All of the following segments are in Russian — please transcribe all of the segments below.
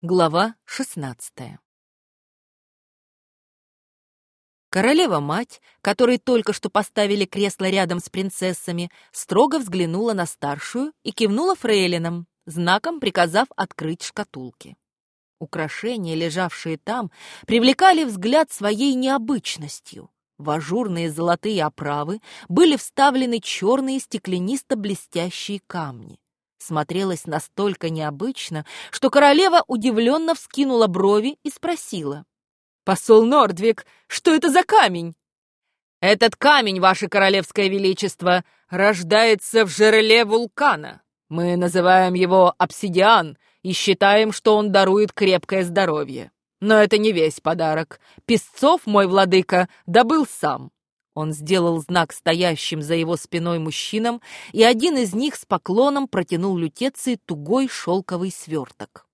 Глава шестнадцатая Королева-мать, которой только что поставили кресло рядом с принцессами, строго взглянула на старшую и кивнула фрейлинам, знаком приказав открыть шкатулки. Украшения, лежавшие там, привлекали взгляд своей необычностью. В ажурные золотые оправы были вставлены черные стеклянисто-блестящие камни смотрелась настолько необычно, что королева удивленно вскинула брови и спросила. «Посол Нордвик, что это за камень?» «Этот камень, ваше королевское величество, рождается в жерле вулкана. Мы называем его обсидиан и считаем, что он дарует крепкое здоровье. Но это не весь подарок. Песцов мой владыка добыл сам. Он сделал знак стоящим за его спиной мужчинам, и один из них с поклоном протянул лютеции тугой шелковый сверток.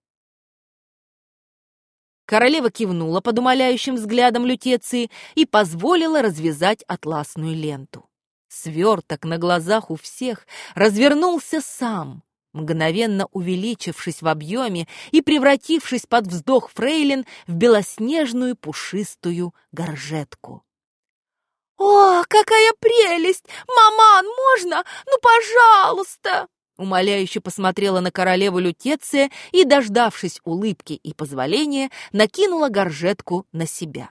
Королева кивнула под умоляющим взглядом лютеции и позволила развязать атласную ленту. Сверток на глазах у всех развернулся сам, мгновенно увеличившись в объеме и превратившись под вздох фрейлин в белоснежную пушистую горжетку. «О, какая прелесть! Маман, можно? Ну, пожалуйста!» Умоляюще посмотрела на королеву Лютеция и, дождавшись улыбки и позволения, накинула горжетку на себя.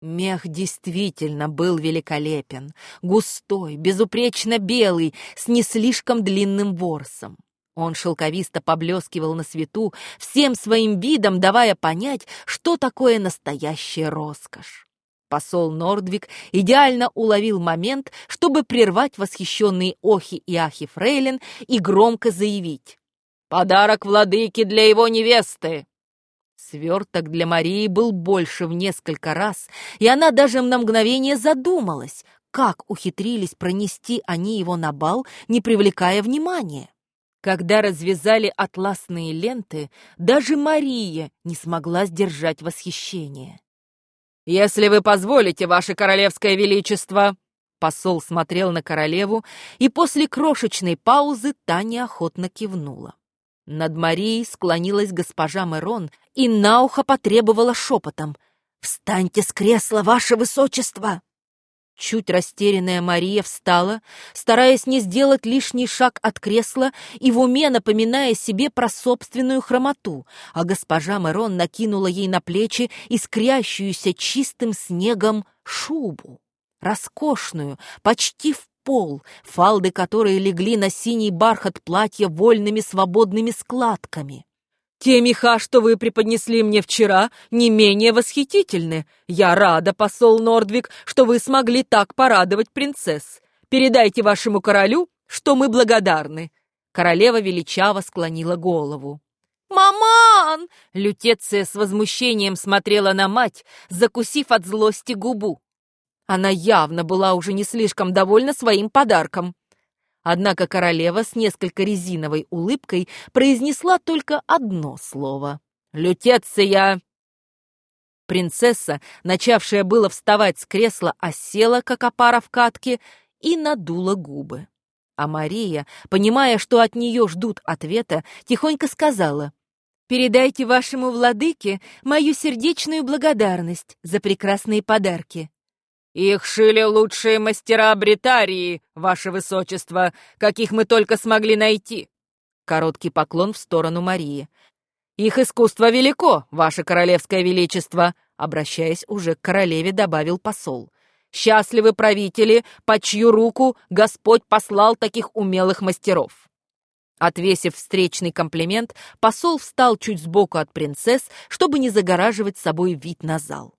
Мех действительно был великолепен, густой, безупречно белый, с не слишком длинным ворсом. Он шелковисто поблескивал на свету, всем своим видом давая понять, что такое настоящая роскошь. Посол Нордвик идеально уловил момент, чтобы прервать восхищенные охи и ахи фрейлин и громко заявить «Подарок владыке для его невесты!» Сверток для Марии был больше в несколько раз, и она даже на мгновение задумалась, как ухитрились пронести они его на бал, не привлекая внимания. Когда развязали атласные ленты, даже Мария не смогла сдержать восхищение. «Если вы позволите, ваше королевское величество!» Посол смотрел на королеву, и после крошечной паузы та неохотно кивнула. Над Марией склонилась госпожа Мерон и на ухо потребовала шепотом. «Встаньте с кресла, ваше высочество!» Чуть растерянная Мария встала, стараясь не сделать лишний шаг от кресла и в уме напоминая себе про собственную хромоту, а госпожа Мэрон накинула ей на плечи искрящуюся чистым снегом шубу. Роскошную, почти в пол, фалды которой легли на синий бархат платья вольными свободными складками. Те меха, что вы преподнесли мне вчера, не менее восхитительны. Я рада, посол Нордвик, что вы смогли так порадовать принцесс. Передайте вашему королю, что мы благодарны». Королева величаво склонила голову. «Маман!» Лютеция с возмущением смотрела на мать, закусив от злости губу. Она явно была уже не слишком довольна своим подарком. Однако королева с несколько резиновой улыбкой произнесла только одно слово. «Лютеция!» Принцесса, начавшая было вставать с кресла, осела, как опара в катке, и надула губы. А Мария, понимая, что от нее ждут ответа, тихонько сказала, «Передайте вашему владыке мою сердечную благодарность за прекрасные подарки. «Их шили лучшие мастера Бритарии, ваше высочество, каких мы только смогли найти!» Короткий поклон в сторону Марии. «Их искусство велико, ваше королевское величество!» Обращаясь уже к королеве, добавил посол. «Счастливы правители, по чью руку Господь послал таких умелых мастеров!» Отвесив встречный комплимент, посол встал чуть сбоку от принцесс, чтобы не загораживать собой вид на зал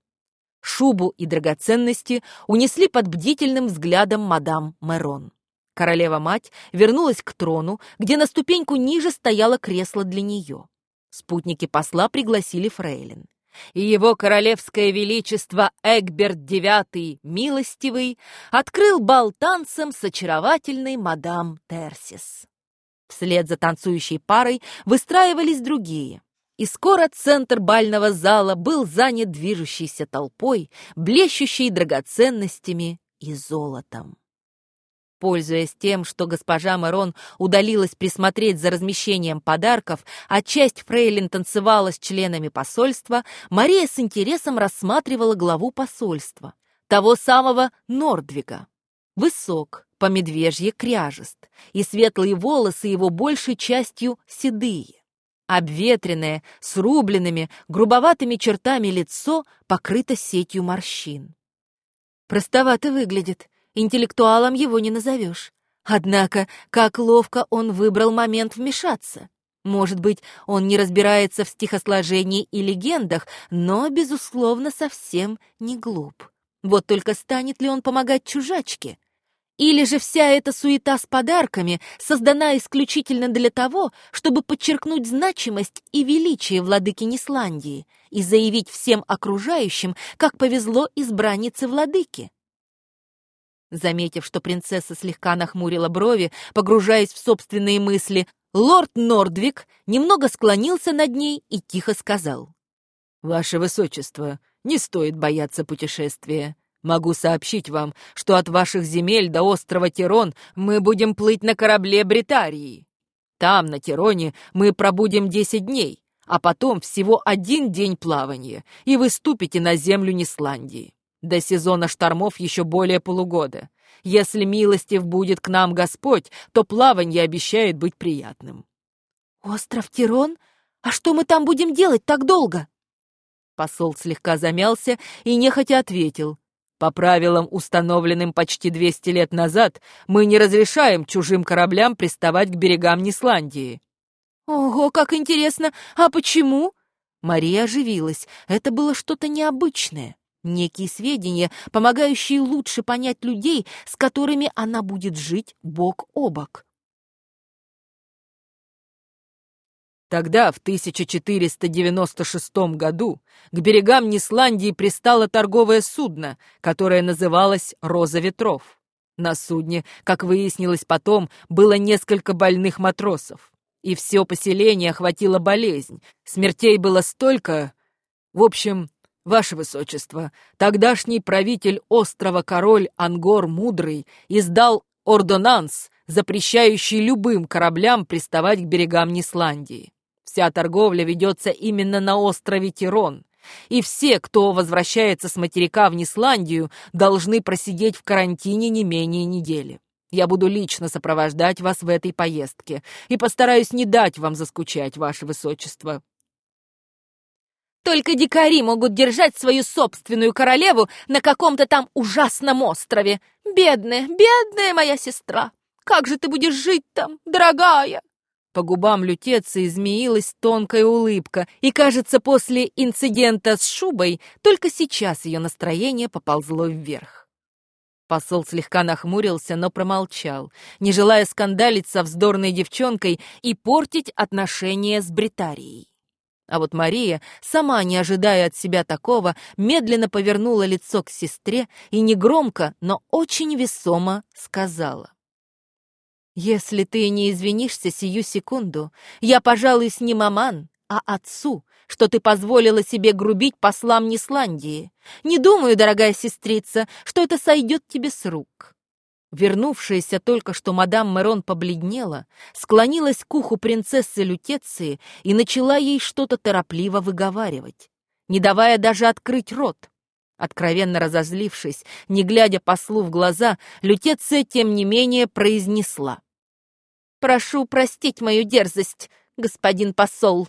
шубу и драгоценности унесли под бдительным взглядом мадам Мерон. Королева-мать вернулась к трону, где на ступеньку ниже стояло кресло для нее. Спутники посла пригласили фрейлин. И его королевское величество Эгберт IX, милостивый, открыл бал танцем с очаровательной мадам Терсис. Вслед за танцующей парой выстраивались другие и скоро центр бального зала был занят движущейся толпой, блещущей драгоценностями и золотом. Пользуясь тем, что госпожа Мэрон удалилась присмотреть за размещением подарков, а часть фрейлин танцевала с членами посольства, Мария с интересом рассматривала главу посольства, того самого Нордвига. Высок, по медвежье кряжест, и светлые волосы его большей частью седые. Обветренное, с рубленными, грубоватыми чертами лицо покрыто сетью морщин. Простовато выглядит, интеллектуалом его не назовешь. Однако, как ловко он выбрал момент вмешаться. Может быть, он не разбирается в стихосложении и легендах, но, безусловно, совсем не глуп. Вот только станет ли он помогать чужачке? Или же вся эта суета с подарками создана исключительно для того, чтобы подчеркнуть значимость и величие владыки Нисландии и заявить всем окружающим, как повезло избраннице владыки? Заметив, что принцесса слегка нахмурила брови, погружаясь в собственные мысли, лорд Нордвик немного склонился над ней и тихо сказал. «Ваше высочество, не стоит бояться путешествия. Могу сообщить вам, что от ваших земель до острова Тирон мы будем плыть на корабле Бритарии. Там, на Тироне, мы пробудем десять дней, а потом всего один день плавания, и вы ступите на землю Нисландии. До сезона штормов еще более полугода. Если милостив будет к нам Господь, то плавание обещает быть приятным». «Остров Тирон? А что мы там будем делать так долго?» Посол слегка замялся и нехотя ответил. «По правилам, установленным почти 200 лет назад, мы не разрешаем чужим кораблям приставать к берегам Нисландии». «Ого, как интересно! А почему?» Мария оживилась. Это было что-то необычное. Некие сведения, помогающие лучше понять людей, с которыми она будет жить бок о бок. Тогда, в 1496 году, к берегам Нисландии пристало торговое судно, которое называлось «Роза ветров». На судне, как выяснилось потом, было несколько больных матросов. И все поселение охватила болезнь. Смертей было столько... В общем, Ваше Высочество, тогдашний правитель острова король Ангор Мудрый издал ордонанс, запрещающий любым кораблям приставать к берегам Нисландии. Вся торговля ведется именно на острове Тирон, и все, кто возвращается с материка в Нисландию, должны просидеть в карантине не менее недели. Я буду лично сопровождать вас в этой поездке и постараюсь не дать вам заскучать, Ваше Высочество. Только дикари могут держать свою собственную королеву на каком-то там ужасном острове. Бедная, бедная моя сестра! Как же ты будешь жить там, дорогая?» По губам лютеца измеилась тонкая улыбка, и, кажется, после инцидента с шубой только сейчас ее настроение поползло вверх. Посол слегка нахмурился, но промолчал, не желая скандалить со вздорной девчонкой и портить отношения с Бритарией. А вот Мария, сама не ожидая от себя такого, медленно повернула лицо к сестре и негромко, но очень весомо сказала. «Если ты не извинишься сию секунду, я, пожалуй, с маман, а отцу, что ты позволила себе грубить послам Нисландии. Не думаю, дорогая сестрица, что это сойдет тебе с рук. Вернувшаяся только что мадам Мерон побледнела, склонилась к уху принцессы Лютеции и начала ей что-то торопливо выговаривать, не давая даже открыть рот. Откровенно разозлившись, не глядя послу в глаза, Лютеция, тем не менее, произнесла. «Прошу простить мою дерзость, господин посол.